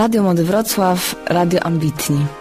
Radio Młody Wrocław, Radio Ambitni.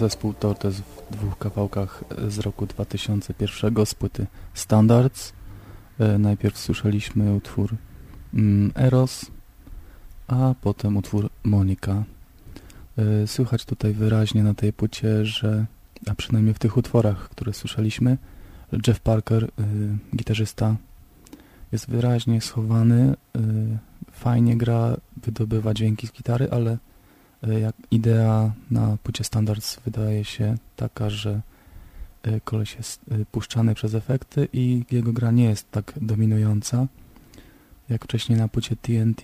Zespół Tortes w dwóch kawałkach z roku 2001 z płyty Standards. E, najpierw słyszeliśmy utwór mm, Eros, a potem utwór Monika. E, słychać tutaj wyraźnie na tej płycie, że, a przynajmniej w tych utworach, które słyszeliśmy, Jeff Parker, y, gitarzysta, jest wyraźnie schowany, fajnie gra, wydobywa dźwięki z gitary, ale jak idea na płycie Standards wydaje się taka, że koleś jest puszczany przez efekty i jego gra nie jest tak dominująca jak wcześniej na płycie TNT.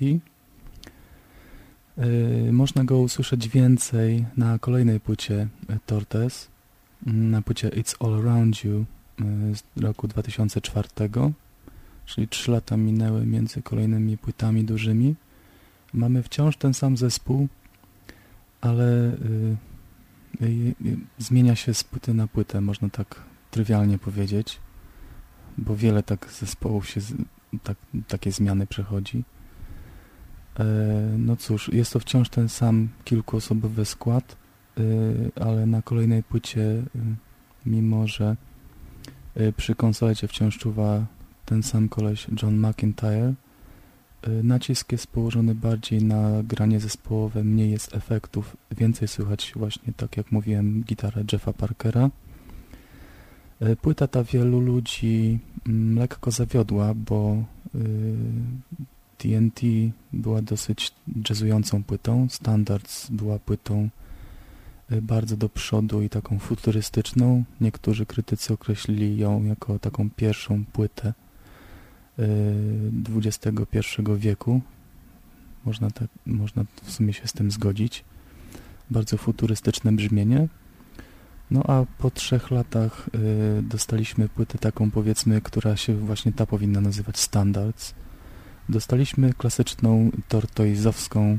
Można go usłyszeć więcej na kolejnej płycie Tortes, na płycie It's All Around You z roku 2004, czyli 3 lata minęły między kolejnymi płytami dużymi. Mamy wciąż ten sam zespół, ale y, y, y, zmienia się z płyty na płytę, można tak trywialnie powiedzieć, bo wiele tak zespołów się, tak, takie zmiany przechodzi. E, no cóż, jest to wciąż ten sam kilkuosobowy skład, ale na kolejnej płycie, mimo że Y, przy konsolecie wciąż czuwa ten sam koleś John McIntyre. Nacisk jest położony bardziej na granie zespołowe, mniej jest efektów, więcej słychać właśnie, tak jak mówiłem, gitarę Jeffa Parkera. Y, płyta ta wielu ludzi mm, lekko zawiodła, bo TNT była dosyć jazzującą płytą, Standards była płytą Y, bardzo do przodu i taką futurystyczną. Niektórzy krytycy określili ją jako taką pierwszą płytę XXI wieku. Można, tak, można w sumie się z tym zgodzić. Bardzo futurystyczne brzmienie. No a po trzech latach y, dostaliśmy płytę taką powiedzmy, która się właśnie ta powinna nazywać Standards. Dostaliśmy klasyczną tortoizowską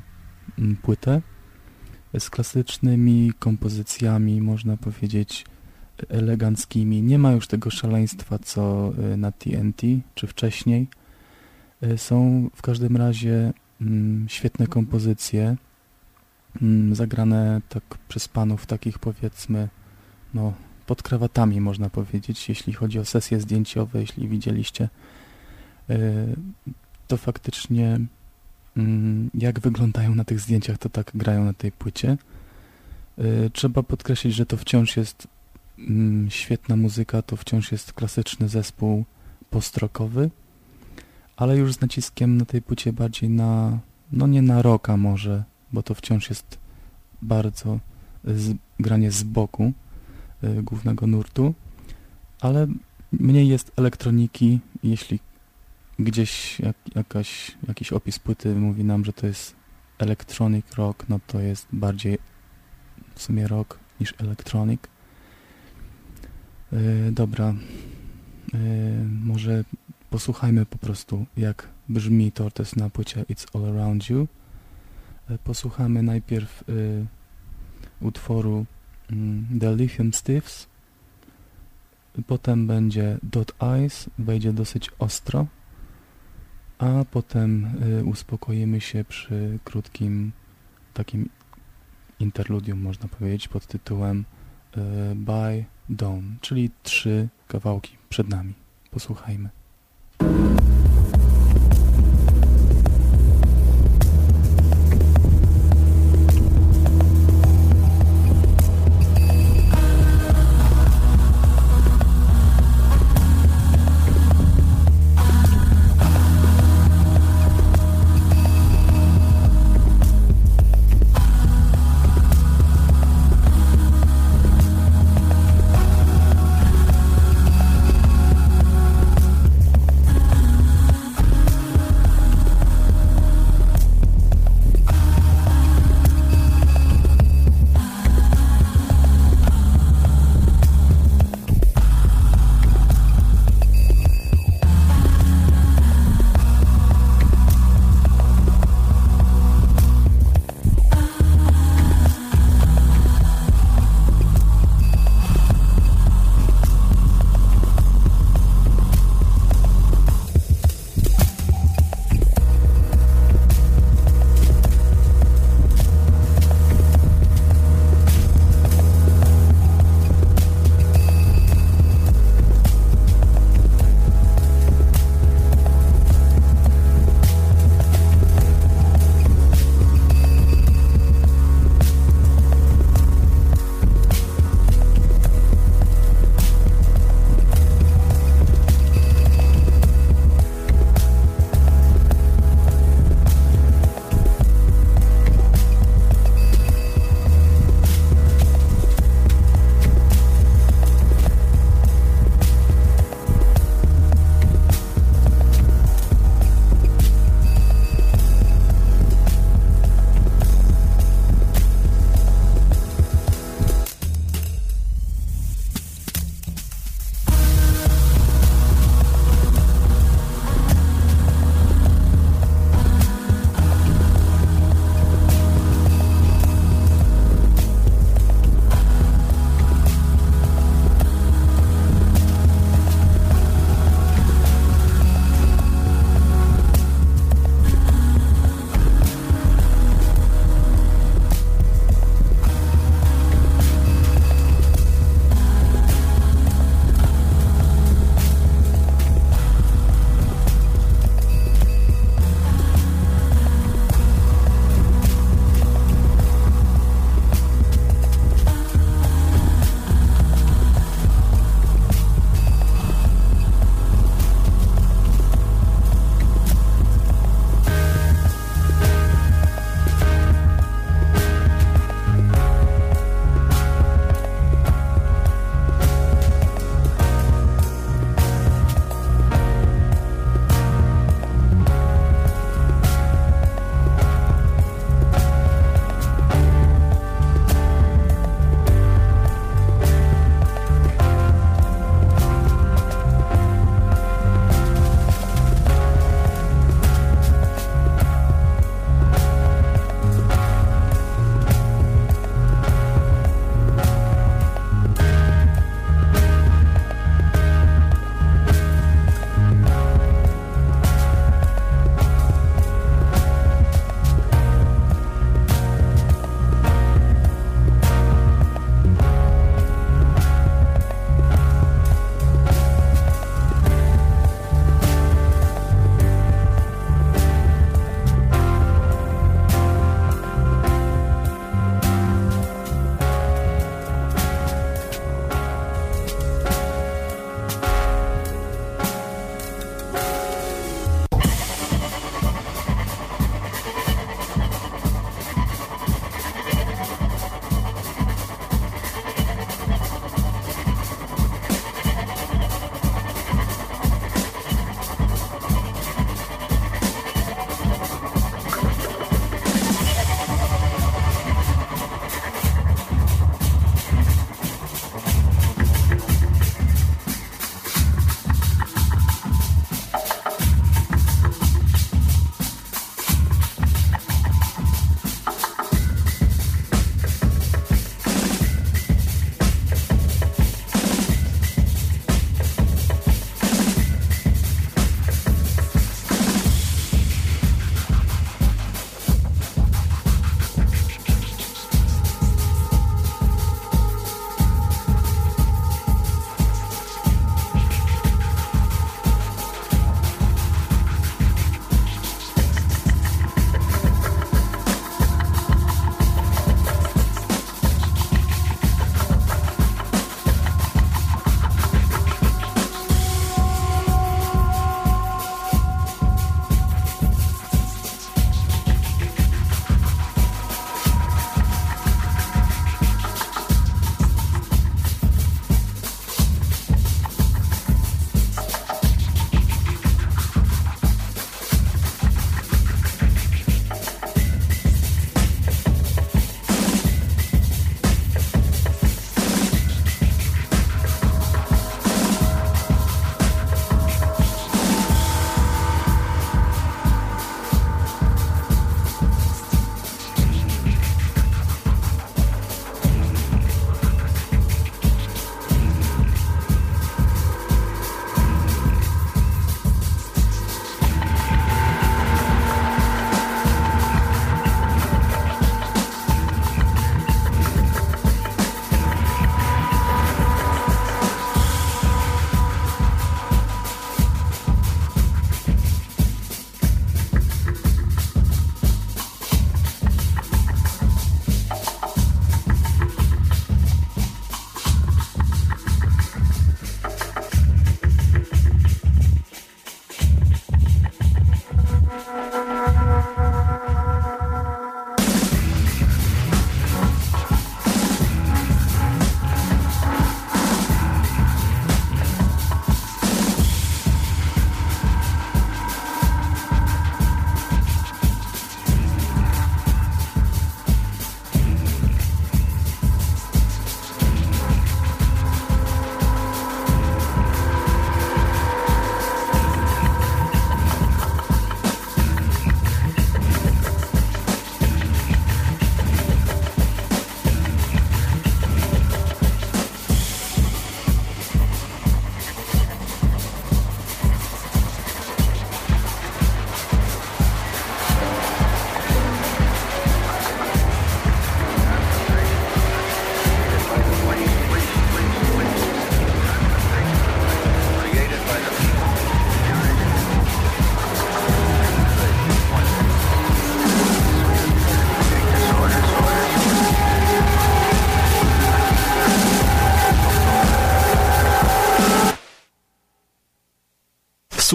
mm, płytę, z klasycznymi kompozycjami, można powiedzieć eleganckimi. Nie ma już tego szaleństwa, co y, na TNT czy wcześniej. Y, są w każdym razie mm, świetne kompozycje, mm, zagrane tak przez panów takich powiedzmy, no pod krawatami można powiedzieć, jeśli chodzi o sesje zdjęciowe, jeśli widzieliście, y, to faktycznie Mm, jak wyglądają na tych zdjęciach, to tak grają na tej płycie. Trzeba podkreślić, że to wciąż jest świetna muzyka, to wciąż jest klasyczny zespół postrokowy, ale już z naciskiem na tej płycie bardziej na, no nie na rocka może, bo to wciąż jest bardzo z, granie z boku y, głównego nurtu, ale mniej jest elektroniki, jeśli gdzieś jak, jakaś, jakiś opis płyty mówi nam, że to jest electronic rock, no to jest bardziej w sumie rock niż electronic. Yy, dobra, yy, może posłuchajmy po prostu jak brzmi Tortes na płycie It's All Around You. Yy, posłuchamy najpierw utworu mm, The Lithium Stiffs, potem będzie Dot Eyes, wejdzie dosyć ostro, a potem uspokoimy się przy krótkim takim interludium, można powiedzieć, pod tytułem y, By Dawn, czyli trzy kawałki przed nami. Posłuchajmy.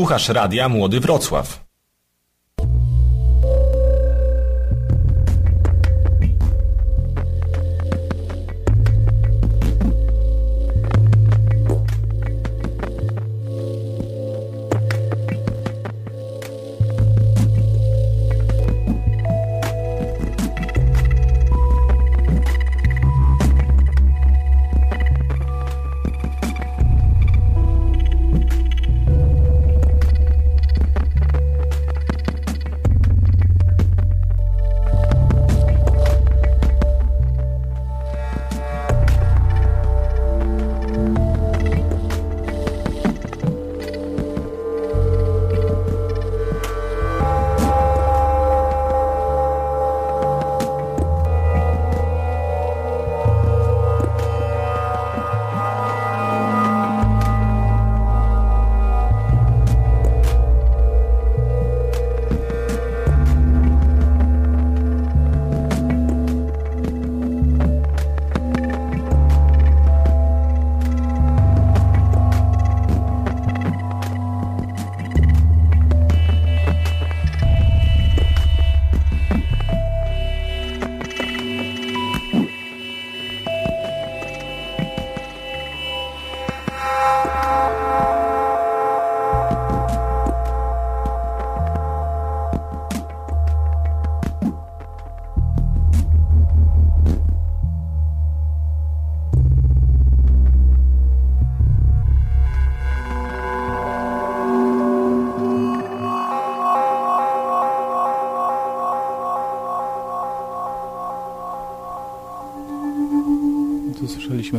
Słuchasz Radia Młody Wrocław.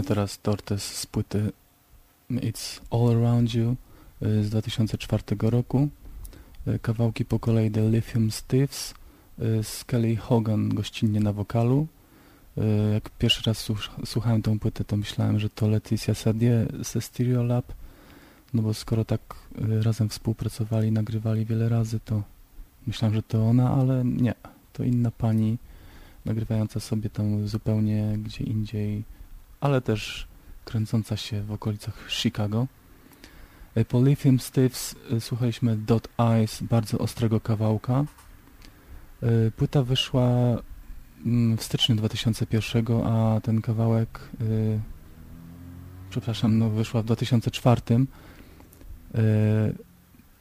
Teraz Tortes z płyty It's All Around You y, z 2004 roku. Y, kawałki po kolei The Lithium Stiffs y, z Kelly Hogan gościnnie na wokalu. Jak pierwszy raz słuchałem tą płytę, to myślałem, że to Leticia Sadie ze Stereo Lab, no bo skoro tak razem współpracowali, nagrywali wiele razy, to myślałem, że to ona, ale nie, to inna pani nagrywająca sobie tam zupełnie gdzie indziej ale też kręcąca się w okolicach Chicago. E, po Lithium Stiffs e, słuchaliśmy Dot Eyes, bardzo ostrego kawałka. E, płyta wyszła mm, w styczniu 2001, a ten kawałek, przepraszam, no wyszła w 2004.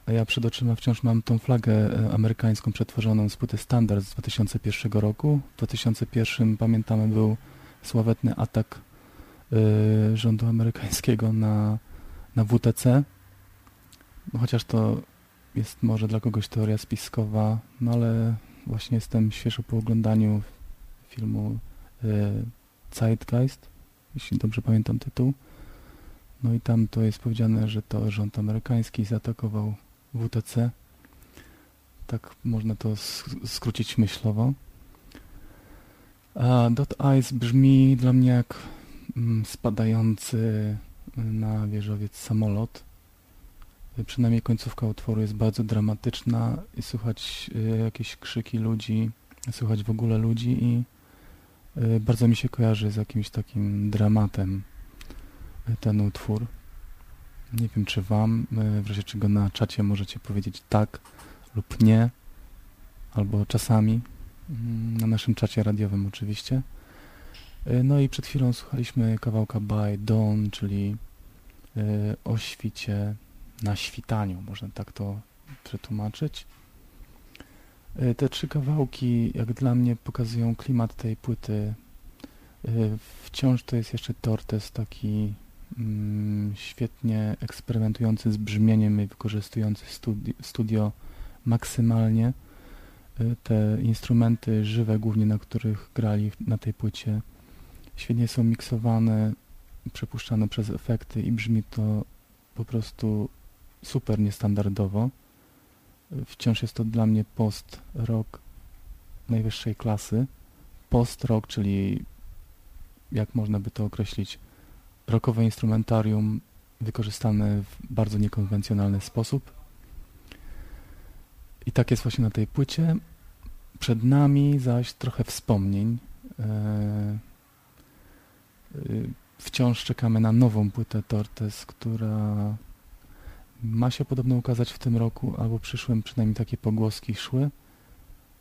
A ja przed oczyma wciąż mam tą flagę amerykańską przetworzoną z płyty Standard z 2001 roku. W 2001 pamiętamy był sławetny atak rządu amerykańskiego na, na WTC. No, chociaż to jest może dla kogoś teoria spiskowa, no ale właśnie jestem świeżo po oglądaniu filmu y, Zeitgeist, jeśli dobrze pamiętam tytuł. No i tam to jest powiedziane, że to rząd amerykański zaatakował WTC. Tak można to skrócić myślowo. A Dot Eyes brzmi dla mnie jak spadający na wieżowiec samolot. Przynajmniej końcówka utworu jest bardzo dramatyczna i słychać y, jakieś krzyki ludzi, słychać w ogóle ludzi i y, bardzo mi się kojarzy z jakimś takim dramatem y, ten utwór. Nie wiem, czy wam, w razie czego na czacie możecie powiedzieć tak lub nie, albo czasami, mm, na naszym czacie radiowym oczywiście. E, no i przed chwilą słuchaliśmy kawałka By Dawn, czyli e, o świcie na świtaniu, można tak to przetłumaczyć. E, te trzy kawałki, jak dla mnie, pokazują klimat tej płyty. Wciąż to jest jeszcze Tortes, taki mm, świetnie eksperymentujący z brzmieniem i wykorzystujący studio, studio maksymalnie. Te instrumenty żywe, głównie na których grali na tej płycie, świetnie są miksowane, przepuszczane przez efekty i brzmi to po prostu super niestandardowo. Wciąż jest to dla mnie post-rock najwyższej klasy. Post-rock, czyli jak można by to określić, rockowe instrumentarium wykorzystane w bardzo niekonwencjonalny sposób. I tak jest właśnie na tej płycie. Przed nami zaś trochę wspomnień. Eee, Wciąż czekamy na nową płytę Tortes, która ma się podobno ukazać w tym roku, albo przyszłym, przynajmniej takie pogłoski szły,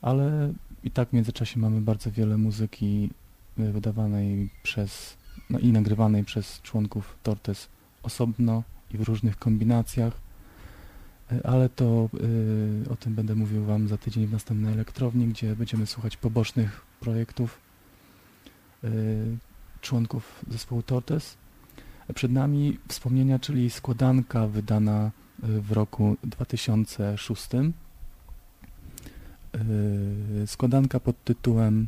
ale i tak w międzyczasie mamy bardzo wiele muzyki y, wydawanej przez, no i nagrywanej przez członków Tortes osobno i w różnych kombinacjach, y, ale to y, o tym będę mówił Wam za tydzień w następnej elektrowni, gdzie będziemy słuchać pobocznych projektów. Y, członków zespołu Tortes. Przed nami wspomnienia, czyli składanka wydana y, w roku 2006. Y, Składanka pod tytułem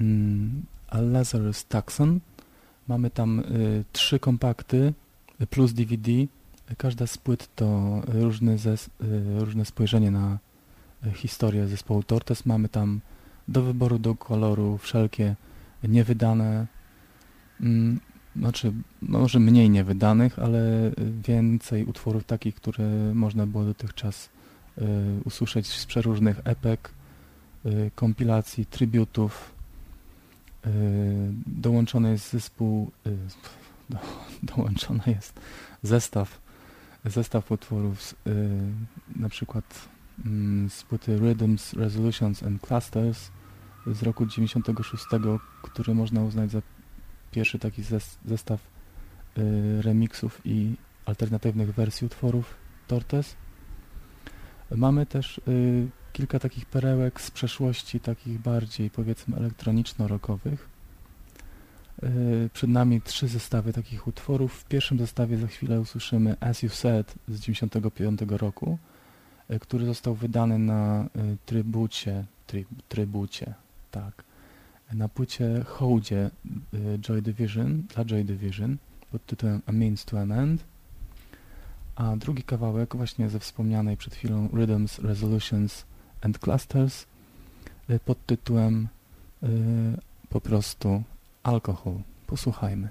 mm, A Lazarus Taxon. Mamy tam y, trzy kompakty plus DVD. Każda z płyt to y, różne spojrzenie na historię zespołu Tortes. Mamy tam do wyboru, do koloru wszelkie niewydane, znaczy może mniej niewydanych, ale więcej utworów takich, które można było dotychczas y, usłyszeć z przeróżnych epek, y, kompilacji, tributów. Y, dołączony jest zespół, y, do, dołączony jest zestaw, zestaw utworów z, y, na przykład mm, z płyty Rhythms, Resolutions and Clusters z roku 96, który można uznać za pierwszy taki zes- zestaw y, remixów i alternatywnych wersji utworów Tortes. Mamy też y, kilka takich perełek z przeszłości, takich bardziej powiedzmy elektroniczno-rockowych. Y, przed nami trzy zestawy takich utworów. W pierwszym zestawie za chwilę usłyszymy As You Said z 95 roku, który został wydany na trybucie, tryb, trybucie, tak, na płycie Hołdzie y, Joy Division, dla Joy Division pod tytułem A Means to an End, a drugi kawałek właśnie ze wspomnianej przed chwilą Rhythms, Resolutions and Clusters y, pod tytułem y, po prostu Alkohol. Posłuchajmy.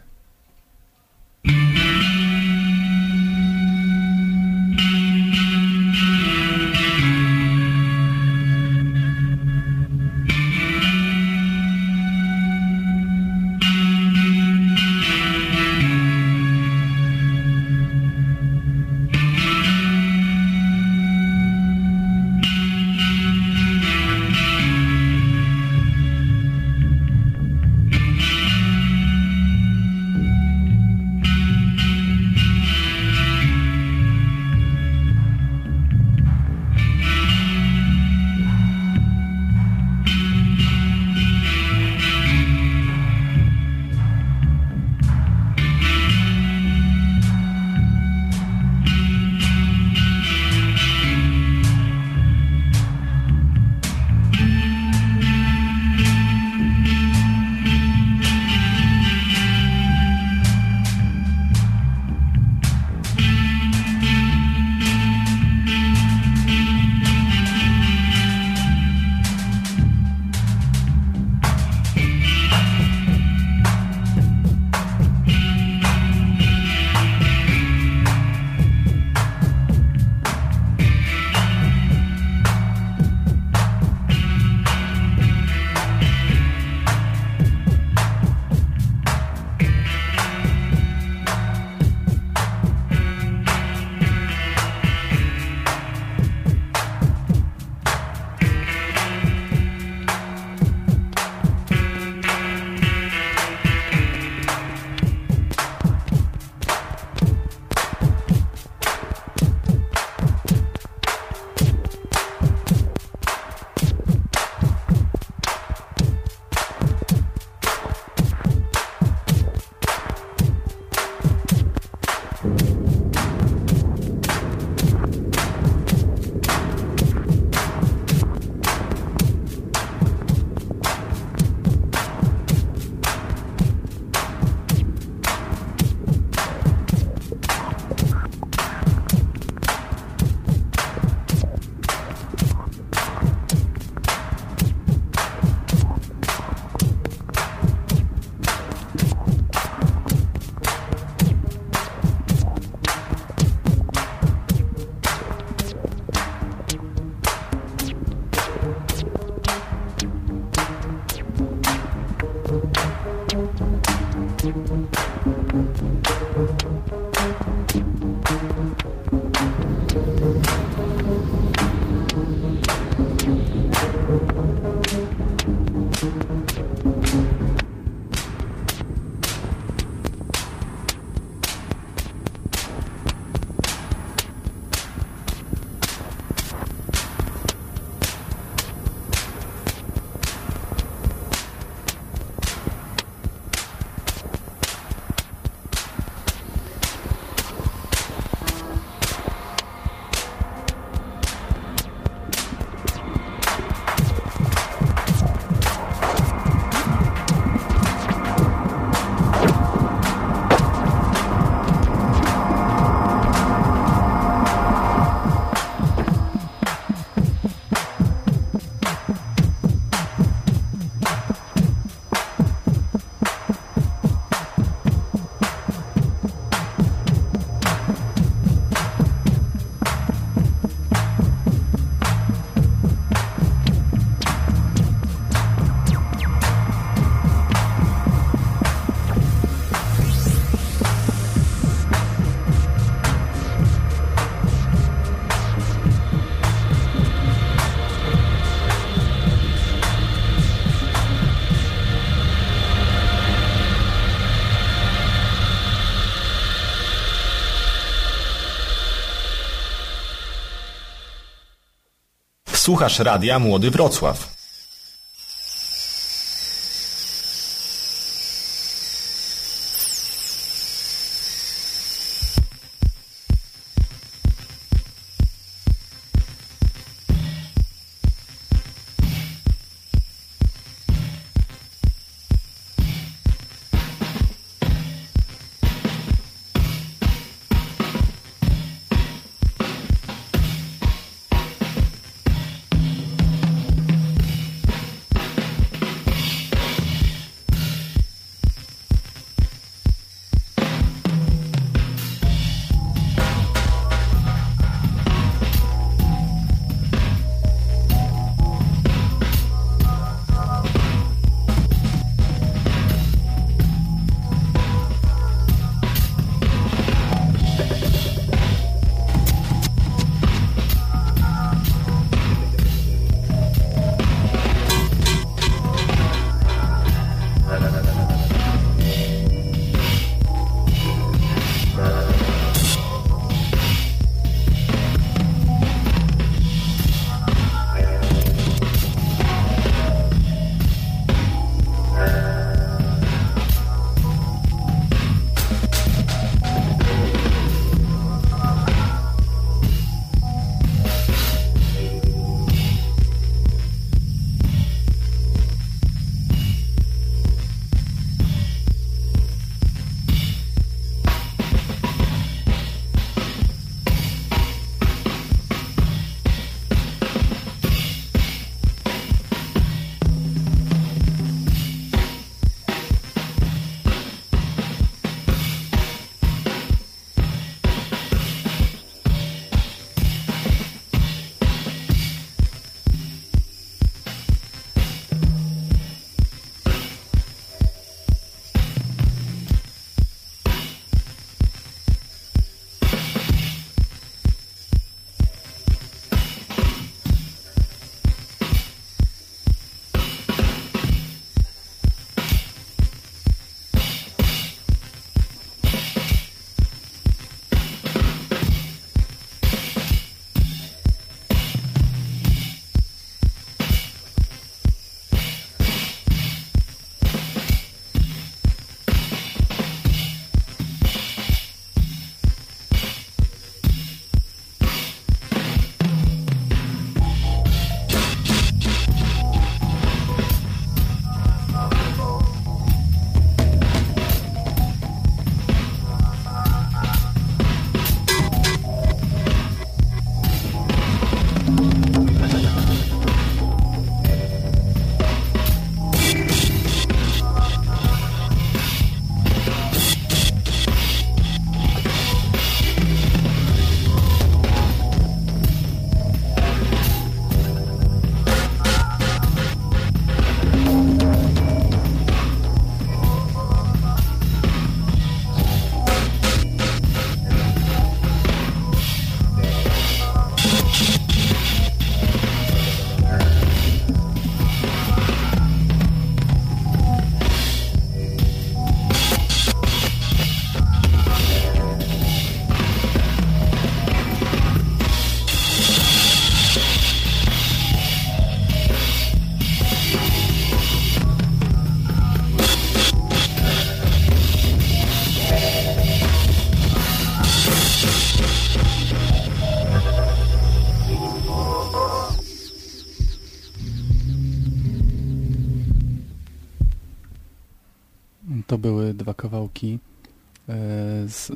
Słuchasz Radia Młody Wrocław.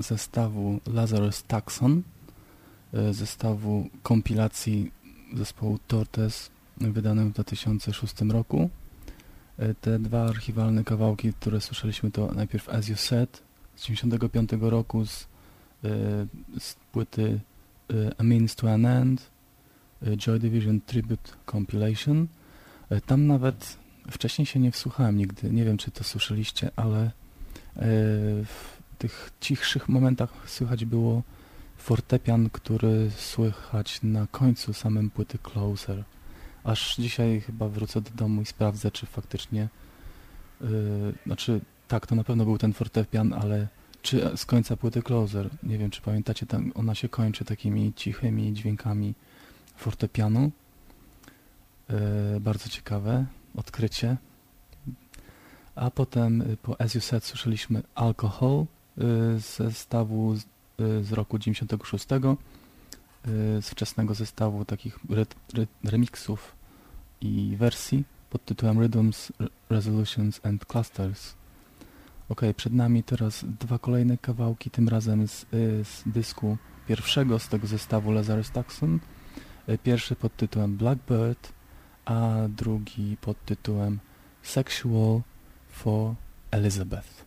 Zestawu Lazarus Taxon, e, zestawu kompilacji zespołu Tortes wydanym w 2006 roku. E, te dwa archiwalne kawałki, które słyszeliśmy to najpierw As You Said z 1995 roku z, z płyty A Means to an End, Joy Division Tribute Compilation. Tam nawet wcześniej się nie wsłuchałem nigdy, nie wiem czy to słyszeliście, ale E, tych cichszych momentach słychać było fortepian, który słychać na końcu samym płyty Closer. Aż dzisiaj chyba wrócę do domu i sprawdzę, czy faktycznie yy, znaczy tak, to na pewno był ten fortepian, ale czy z końca płyty Closer, nie wiem czy pamiętacie, tam ona się kończy takimi cichymi dźwiękami fortepianu. e, bardzo ciekawe odkrycie. A potem e, po As You Said słyszeliśmy Alcohol zestawu z, z roku 96, e, z wczesnego zestawu takich re, re, remixów i wersji pod tytułem Rhythms, Re- Resolutions and Clusters. Ok, przed nami teraz dwa kolejne kawałki, tym razem z, y, z dysku pierwszego z tego zestawu Lazarus Taxon. Y, Pierwszy pod tytułem Blackbird, a drugi pod tytułem Sexual for Elizabeth.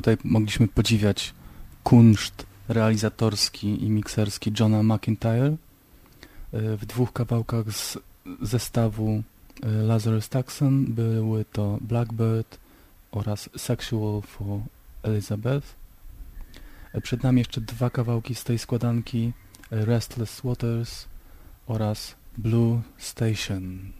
Tutaj mogliśmy podziwiać kunszt realizatorski i mikserski Johna McIntyre e, w dwóch kawałkach z zestawu e, Lazarus Taxon były to Blackbird oraz Sexual for Elizabeth. E, przed nami jeszcze dwa kawałki z tej składanki Restless Waters oraz Blue Station.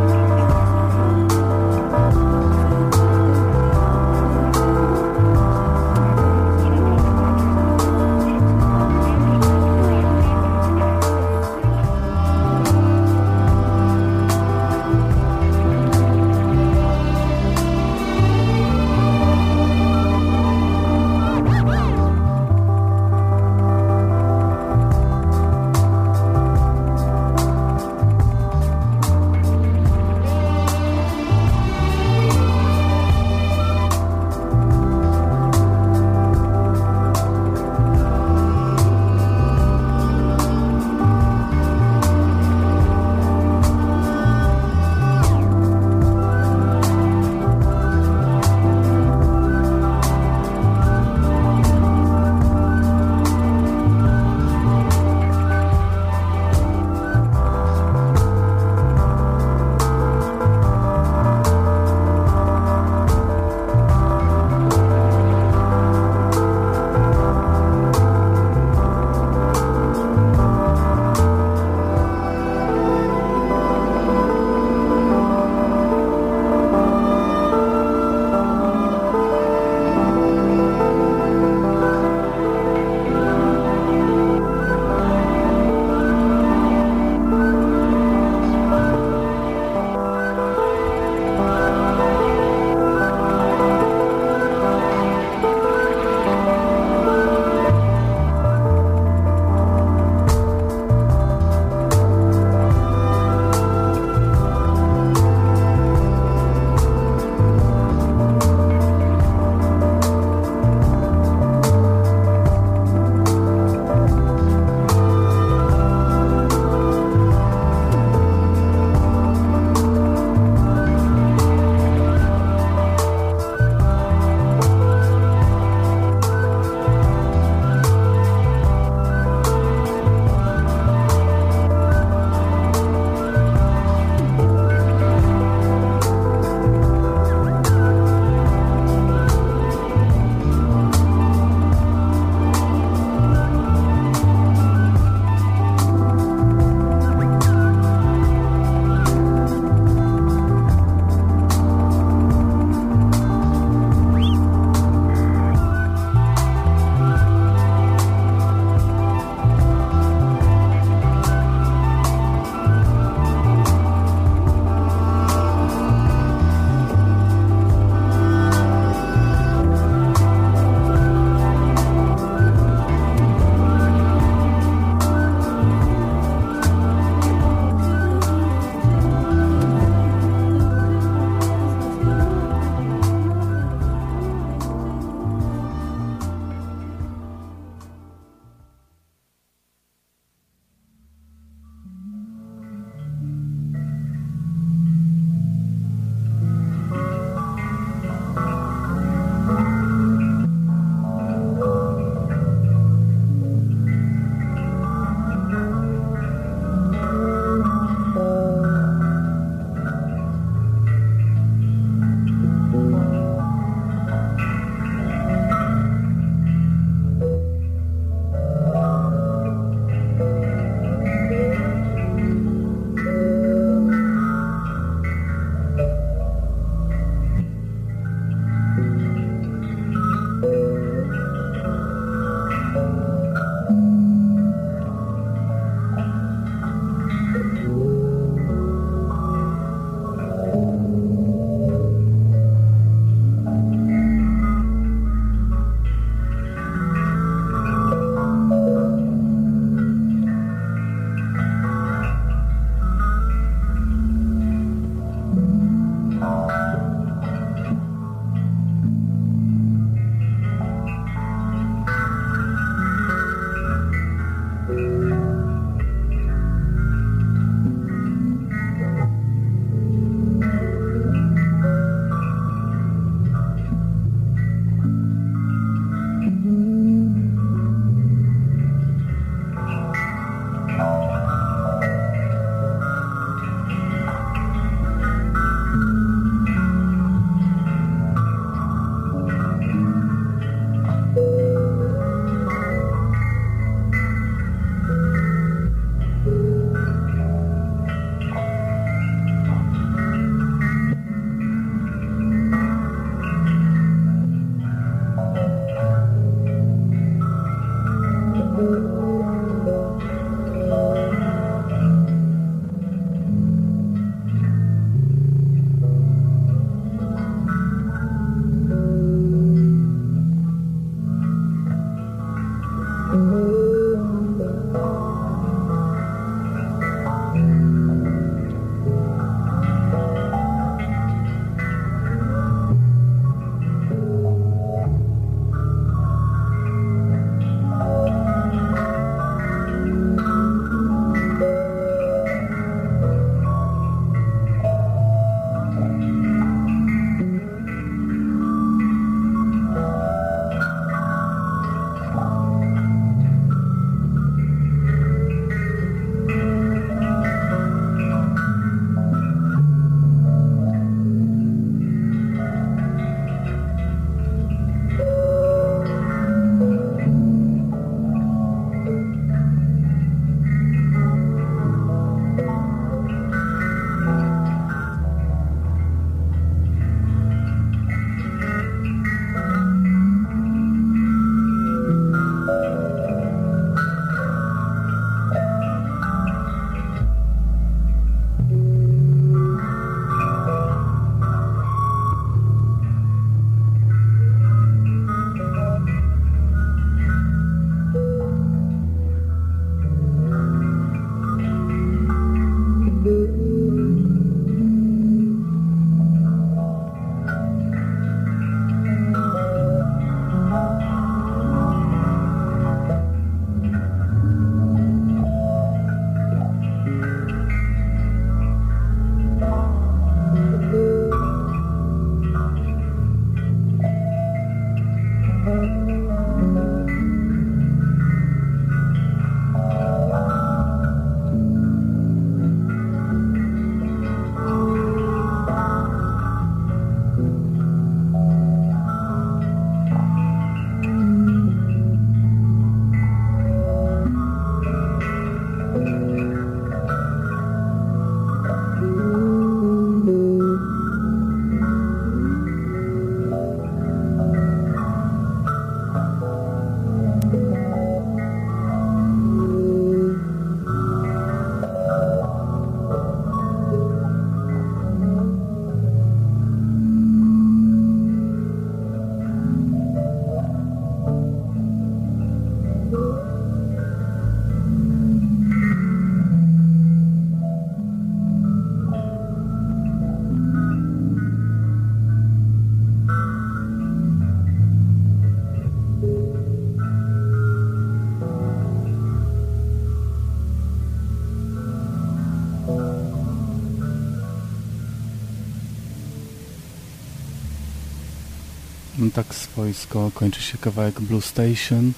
tak swojsko kończy się kawałek Blue Station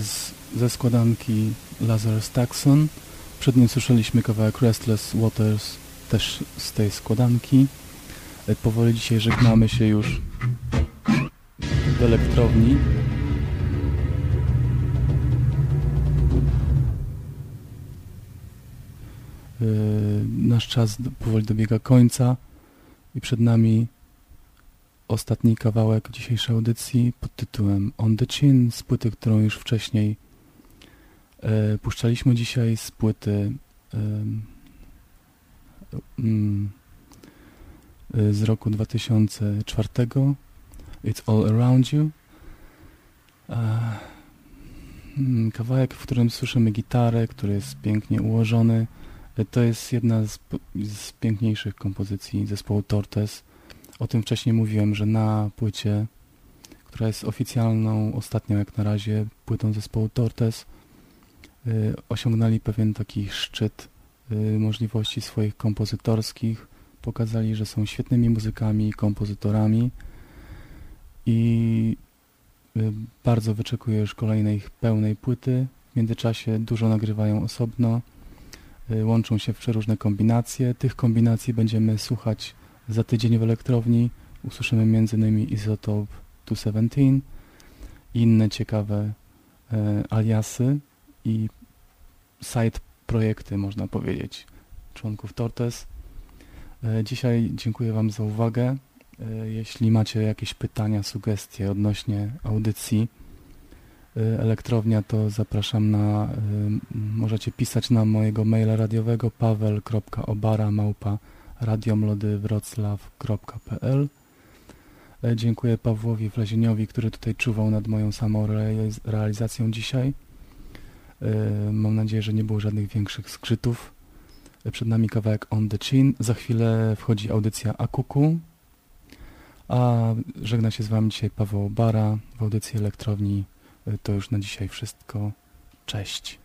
z, ze składanki Lazarus Taxon. Przed nim słyszeliśmy kawałek Restless Waters też z tej składanki. Powoli dzisiaj żegnamy się już w elektrowni. Nasz czas powoli dobiega końca i przed nami ostatni kawałek dzisiejszej audycji pod tytułem On the Chin z płyty, którą już wcześniej e, puszczaliśmy dzisiaj z płyty e, mm, z roku 2004 It's All Around You. Mm, kawałek, w którym słyszymy gitarę, który jest pięknie ułożony. To jest jedna z, z piękniejszych kompozycji zespołu Tortes o tym wcześniej mówiłem, że na płycie, która jest oficjalną, ostatnią jak na razie, płytą zespołu Tortes, y, osiągnęli pewien taki szczyt y, możliwości swoich kompozytorskich. Pokazali, że są świetnymi muzykami, kompozytorami i y, bardzo wyczekuję już kolejnej ich pełnej płyty. W międzyczasie dużo nagrywają osobno, łączą się w przeróżne kombinacje. Tych kombinacji będziemy słuchać za tydzień w elektrowni usłyszymy m.in. Isotope 217 i inne ciekawe e, aliasy i side projekty, można powiedzieć, członków Tortes. E, dzisiaj dziękuję Wam za uwagę. E, jeśli macie jakieś pytania, sugestie odnośnie audycji e, elektrownia, to zapraszam na, e, możecie pisać na mojego maila radiowego paweł.obara małpa radiomlodywroclaw.pl e, Dziękuję Pawłowi Wlezieniowi, który tutaj czuwał nad moją samą realizacją dzisiaj. E, mam nadzieję, że nie było żadnych większych skrzytów. E, przed nami kawałek On The Chin. Za chwilę wchodzi audycja Akuku. A żegna się z Wami dzisiaj Paweł Bara w audycji Elektrowni. To już na dzisiaj wszystko. Cześć.